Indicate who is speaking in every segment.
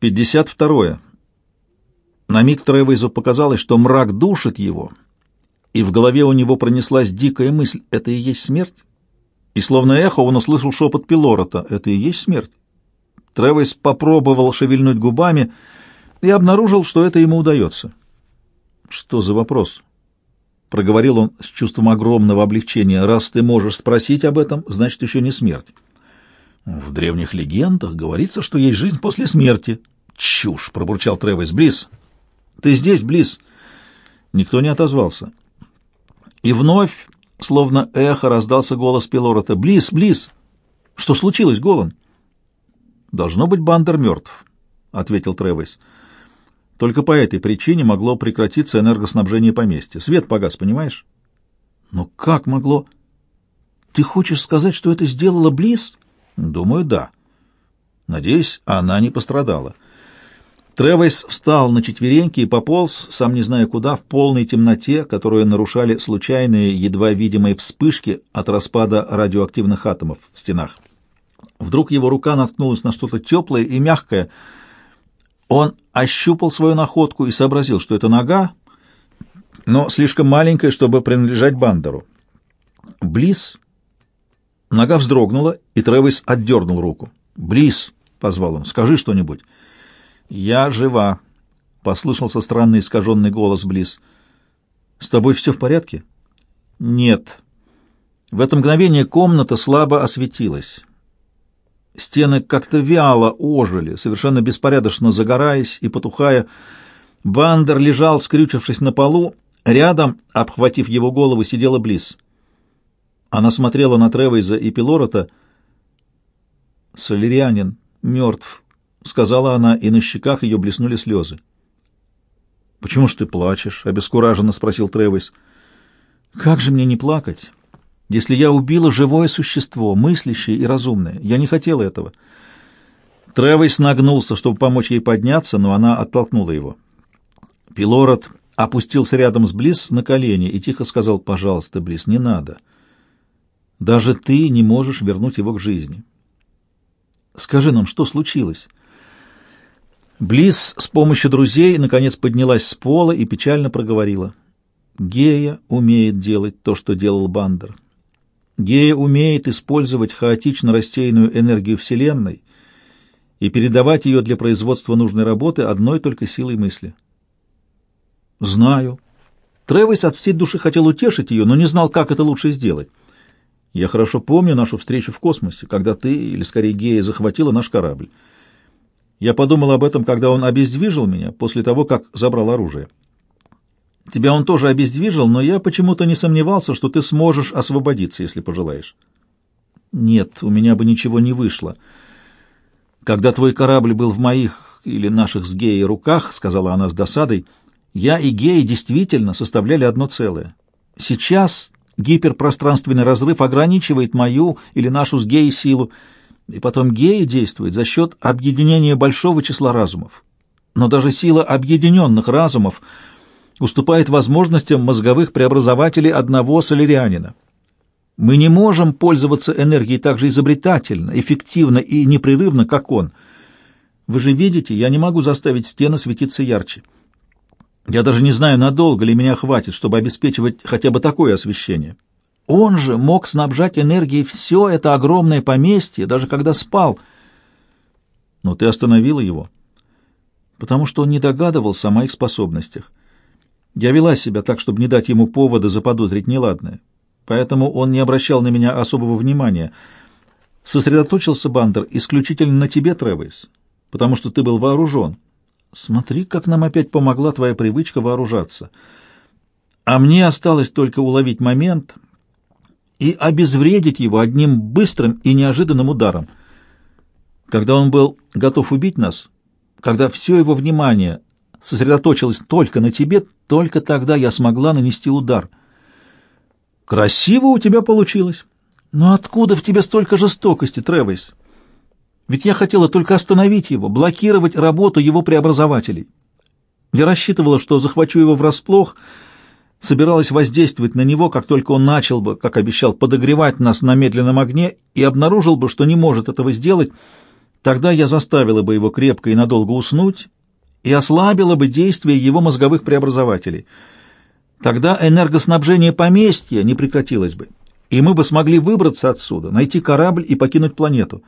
Speaker 1: Пятьдесят второе. На миг Тревейзу показалось, что мрак душит его, и в голове у него пронеслась дикая мысль — это и есть смерть? И словно эхо он услышал шепот Пилорота — это и есть смерть? Тревейс попробовал шевельнуть губами и обнаружил, что это ему удается. Что за вопрос? — проговорил он с чувством огромного облегчения. «Раз ты можешь спросить об этом, значит, еще не смерть». «В древних легендах говорится, что есть жизнь после смерти». «Чушь!» — пробурчал Тревес. «Близ! Ты здесь, Близ!» Никто не отозвался. И вновь, словно эхо, раздался голос Пилорота. «Близ! Близ! Что случилось, Голан?» «Должно быть, Бандер мертв», — ответил Тревес. Только по этой причине могло прекратиться энергоснабжение поместья. Свет погас, понимаешь? Но как могло? Ты хочешь сказать, что это сделала Близ? Думаю, да. Надеюсь, она не пострадала. Тревойс встал на четвереньки и пополз, сам не зная куда, в полной темноте, которую нарушали случайные, едва видимые вспышки от распада радиоактивных атомов в стенах. Вдруг его рука наткнулась на что-то теплое и мягкое — он ощупал свою находку и сообразил, что это нога, но слишком маленькая, чтобы принадлежать Бандеру. Близ. Нога вздрогнула, и Тревис отдернул руку. «Близ!» — позвал он. «Скажи что-нибудь». «Я жива», — послышался странный искаженный голос Близ. «С тобой все в порядке?» «Нет». В это мгновение комната слабо осветилась. Стены как-то вяло ожили, совершенно беспорядочно загораясь и потухая. Бандер лежал, скрючившись на полу. Рядом, обхватив его голову, сидела Близ. Она смотрела на Тревейза и Пилорота. «Солерианин мертв», — сказала она, и на щеках ее блеснули слезы. «Почему ж ты плачешь?» — обескураженно спросил Тревейз. «Как же мне не плакать?» если я убила живое существо, мыслящее и разумное. Я не хотела этого. Тревис нагнулся, чтобы помочь ей подняться, но она оттолкнула его. Пилород опустился рядом с Близ на колени и тихо сказал, «Пожалуйста, Близ, не надо. Даже ты не можешь вернуть его к жизни. Скажи нам, что случилось?» Близ с помощью друзей наконец поднялась с пола и печально проговорила. «Гея умеет делать то, что делал Бандер». Гея умеет использовать хаотично рассеянную энергию Вселенной и передавать ее для производства нужной работы одной только силой мысли. «Знаю». Тревис от всей души хотел утешить ее, но не знал, как это лучше сделать. «Я хорошо помню нашу встречу в космосе, когда ты, или скорее Гея, захватила наш корабль. Я подумал об этом, когда он обездвижил меня после того, как забрал оружие. Тебя он тоже обездвижил, но я почему-то не сомневался, что ты сможешь освободиться, если пожелаешь. Нет, у меня бы ничего не вышло. Когда твой корабль был в моих или наших с Геей руках, сказала она с досадой, я и Гея действительно составляли одно целое. Сейчас гиперпространственный разрыв ограничивает мою или нашу с Геей силу, и потом Гея действует за счет объединения большого числа разумов. Но даже сила объединенных разумов — уступает возможностям мозговых преобразователей одного солерианина. Мы не можем пользоваться энергией так же изобретательно, эффективно и непрерывно, как он. Вы же видите, я не могу заставить стены светиться ярче. Я даже не знаю, надолго ли меня хватит, чтобы обеспечивать хотя бы такое освещение. Он же мог снабжать энергией все это огромное поместье, даже когда спал. Но ты остановила его, потому что он не догадывался о моих способностях. Я вела себя так, чтобы не дать ему повода заподозрить неладное, поэтому он не обращал на меня особого внимания. Сосредоточился Бандер исключительно на тебе, Тревис, потому что ты был вооружен. Смотри, как нам опять помогла твоя привычка вооружаться. А мне осталось только уловить момент и обезвредить его одним быстрым и неожиданным ударом. Когда он был готов убить нас, когда все его внимание сосредоточилась только на тебе, только тогда я смогла нанести удар. Красиво у тебя получилось. Но откуда в тебе столько жестокости, Тревис? Ведь я хотела только остановить его, блокировать работу его преобразователей. Я рассчитывала, что захвачу его врасплох, собиралась воздействовать на него, как только он начал бы, как обещал, подогревать нас на медленном огне и обнаружил бы, что не может этого сделать, Тогда я заставила бы его крепко и надолго уснуть и ослабила бы действие его мозговых преобразователей. Тогда энергоснабжение поместья не прекратилось бы, и мы бы смогли выбраться отсюда, найти корабль и покинуть планету.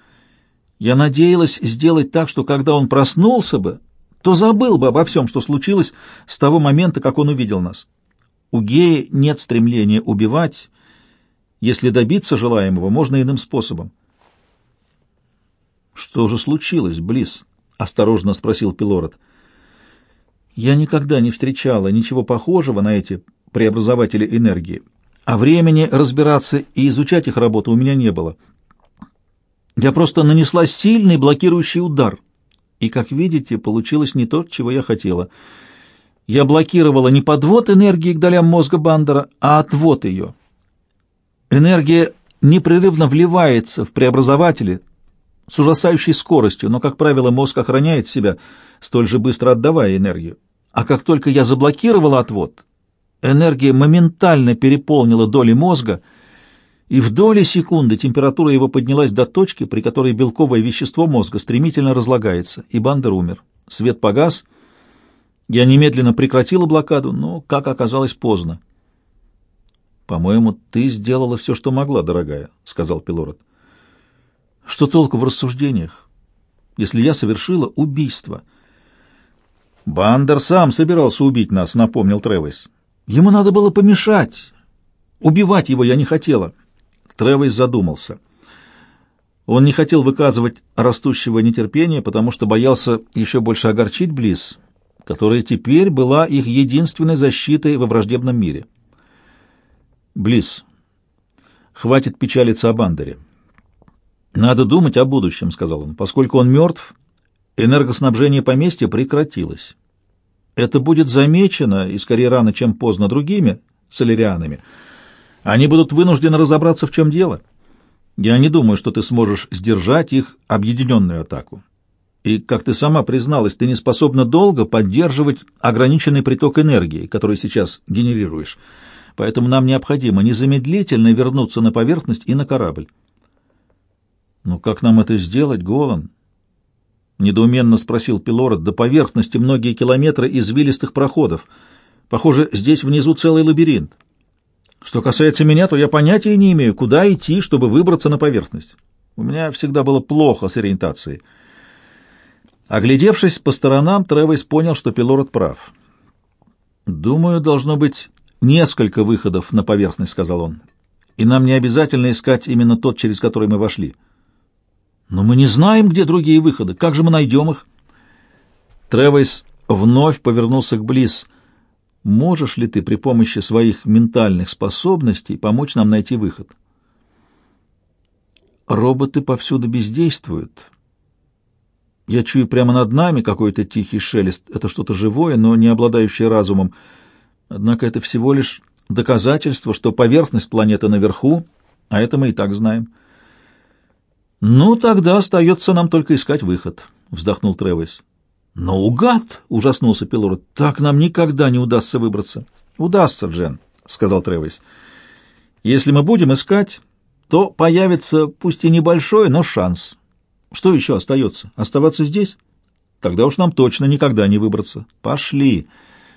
Speaker 1: Я надеялась сделать так, что когда он проснулся бы, то забыл бы обо всем, что случилось с того момента, как он увидел нас. У Геи нет стремления убивать, если добиться желаемого можно иным способом. «Что же случилось, Близ?» — осторожно спросил Пилород. «Я никогда не встречала ничего похожего на эти преобразователи энергии, а времени разбираться и изучать их работу у меня не было. Я просто нанесла сильный блокирующий удар, и, как видите, получилось не то, чего я хотела. Я блокировала не подвод энергии к долям мозга Бандера, а отвод ее. Энергия непрерывно вливается в преобразователи, с ужасающей скоростью, но, как правило, мозг охраняет себя, столь же быстро отдавая энергию. А как только я заблокировала отвод, энергия моментально переполнила доли мозга, и в доли секунды температура его поднялась до точки, при которой белковое вещество мозга стремительно разлагается, и Бандер умер. Свет погас. Я немедленно прекратила блокаду, но, как оказалось, поздно. «По-моему, ты сделала все, что могла, дорогая», — сказал Пилород. Что толку в рассуждениях, если я совершила убийство? Бандер сам собирался убить нас, напомнил Тревис. Ему надо было помешать. Убивать его я не хотела. Тревис задумался. Он не хотел выказывать растущего нетерпения, потому что боялся еще больше огорчить Близ, которая теперь была их единственной защитой во враждебном мире. Близ, хватит печалиться о Бандере. «Надо думать о будущем», — сказал он. «Поскольку он мертв, энергоснабжение поместья прекратилось. Это будет замечено, и скорее рано, чем поздно, другими солярианами. Они будут вынуждены разобраться, в чем дело. Я не думаю, что ты сможешь сдержать их объединенную атаку. И, как ты сама призналась, ты не способна долго поддерживать ограниченный приток энергии, который сейчас генерируешь. Поэтому нам необходимо незамедлительно вернуться на поверхность и на корабль. «Но как нам это сделать, Голан?» Недоуменно спросил Пилород. «До поверхности многие километры извилистых проходов. Похоже, здесь внизу целый лабиринт. Что касается меня, то я понятия не имею, куда идти, чтобы выбраться на поверхность. У меня всегда было плохо с ориентацией». Оглядевшись по сторонам, Тревес понял, что Пилород прав. «Думаю, должно быть несколько выходов на поверхность», — сказал он. «И нам не обязательно искать именно тот, через который мы вошли». Но мы не знаем, где другие выходы. Как же мы найдем их? Тревойс вновь повернулся к Близ. Можешь ли ты при помощи своих ментальных способностей помочь нам найти выход? Роботы повсюду бездействуют. Я чую прямо над нами какой-то тихий шелест. Это что-то живое, но не обладающее разумом. Однако это всего лишь доказательство, что поверхность планеты наверху, а это мы и так знаем. «Ну, тогда остается нам только искать выход», — вздохнул Тревис. «Но угад!» — ужаснулся Пилород. «Так нам никогда не удастся выбраться». «Удастся, Джен», — сказал Тревис. «Если мы будем искать, то появится, пусть и небольшой, но шанс. Что еще остается? Оставаться здесь? Тогда уж нам точно никогда не выбраться. Пошли.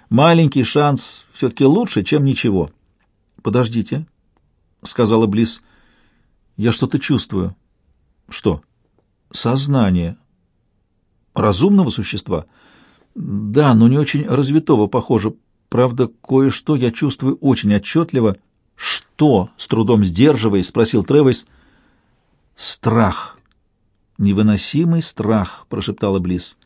Speaker 1: Маленький шанс все-таки лучше, чем ничего». «Подождите», — сказала Близ. «Я что-то чувствую». Что? Сознание. Разумного существа? Да, но не очень развитого, похоже. Правда, кое-что я чувствую очень отчетливо. Что? С трудом сдерживаясь, спросил Тревис. Страх. Невыносимый страх, прошептала Близ.